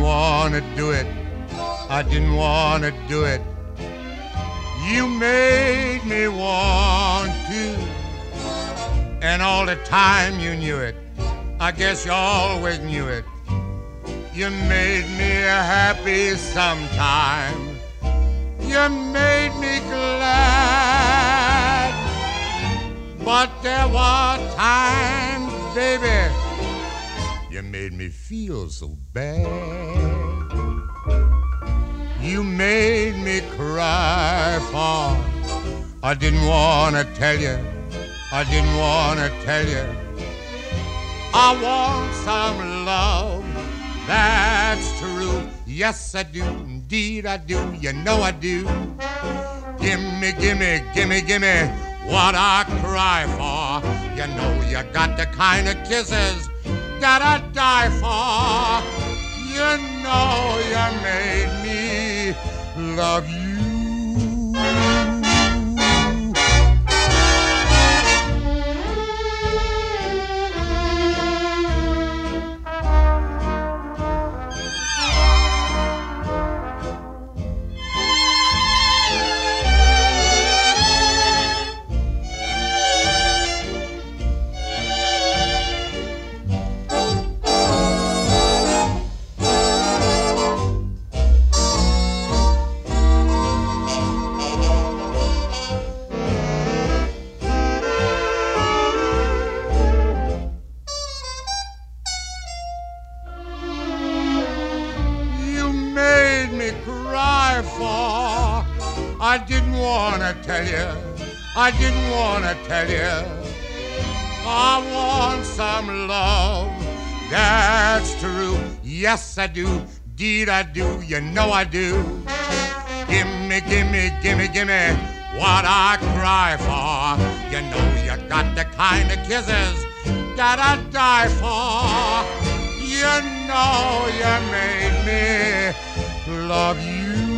wanna do it. I didn't wanna do it. You made me want to. And all the time you knew it. I guess you always knew it. You made me happy sometime. You made me glad. But there were times, you made me feel so bad. You made me cry for. I didn't wanna tell you. I didn't wanna tell you. I want some love. That's true. Yes, I do. Indeed, I do. You know I do. Gimme, gimme, gimme, gimme what I cry for. You know you got the kind of kisses that I die for. You know you made me love you. I didn't wanna tell you. I didn't wanna tell you. I want some love. That's true. Yes, I do. Deed, I do. You know I do. Gimme, gimme, gimme, gimme what I cry for. You know you got the kind of kisses that I die for. You know you made me love you.